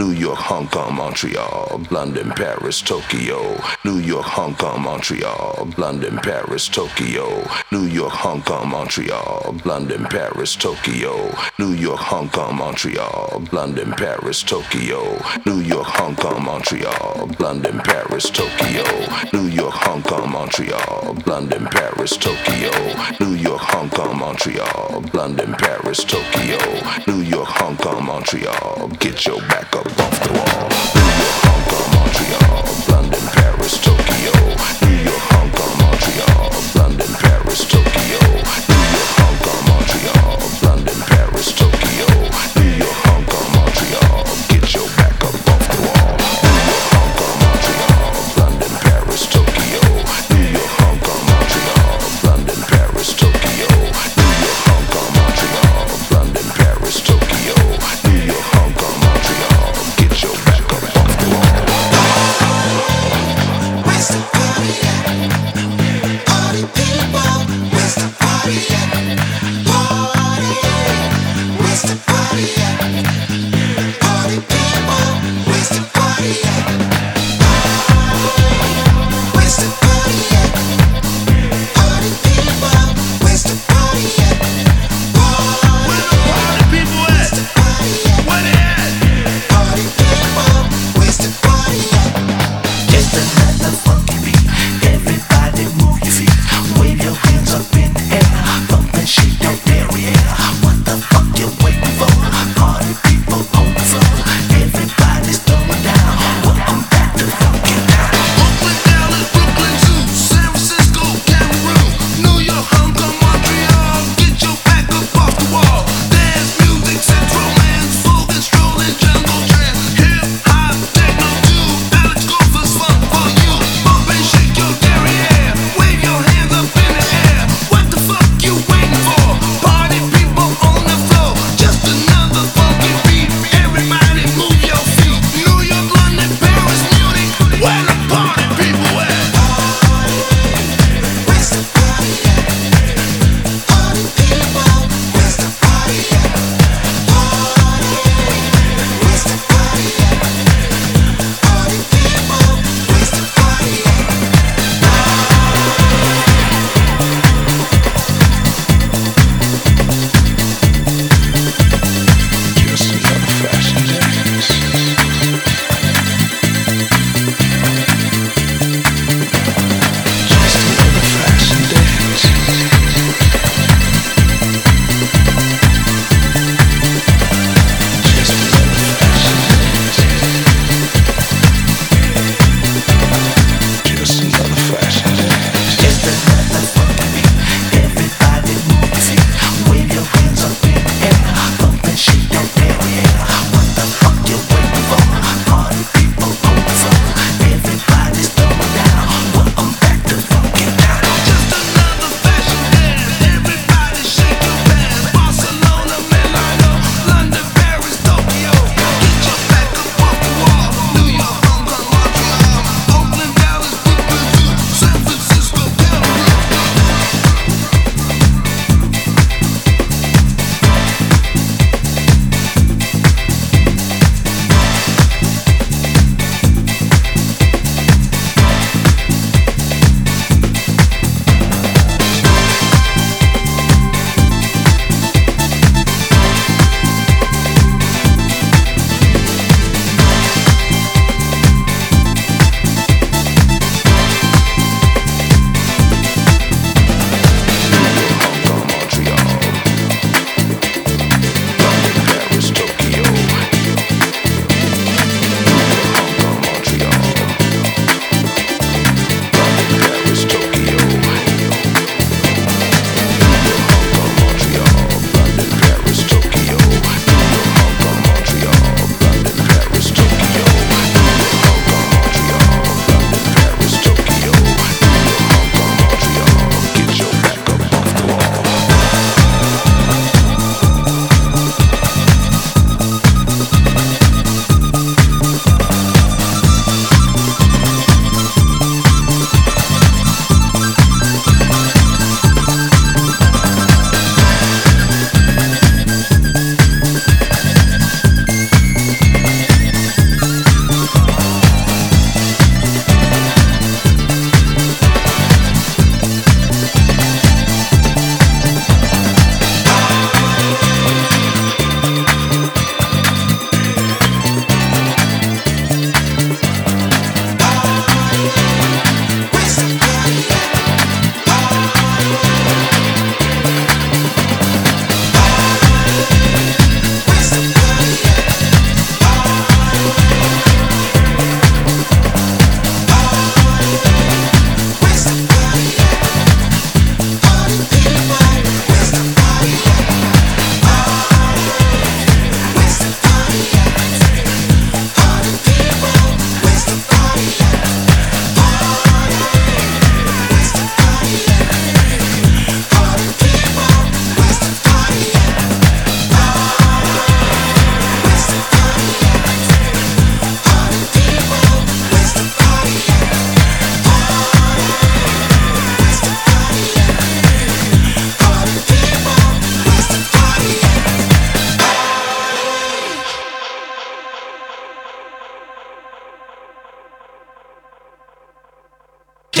New York, Hong Kong, Montreal, London, Paris, Tokyo, New York, Hong Kong, Montreal, London, Paris, Tokyo, New York, Hong Kong, Montreal, London, Paris, Tokyo, New York, Hong Kong, Montreal, London, Paris, Tokyo, New York, Hong Kong, Montreal, London, Paris, Tokyo, New York, Hong Kong, Montreal, London, Paris, Tokyo, New York, Hong Kong, Montreal, London, Paris, Tokyo, New York, Hong Kong, Montreal, get your back up off the wall. New York, Hong Kong, Montreal, London, Paris, Tokyo,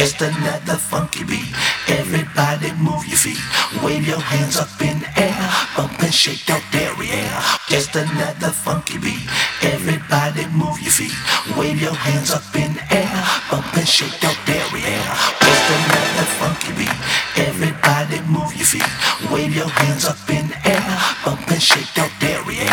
Just another funky beat. Everybody move your feet. Wave your hands up in the air. Bump and shake that derriere. Just another funky beat. Everybody move your feet. Wave your hands up in the air. Bump and shake that derriere. Just another funky beat. Everybody move your feet. Wave your hands up in the air. Bump and shake that derriere.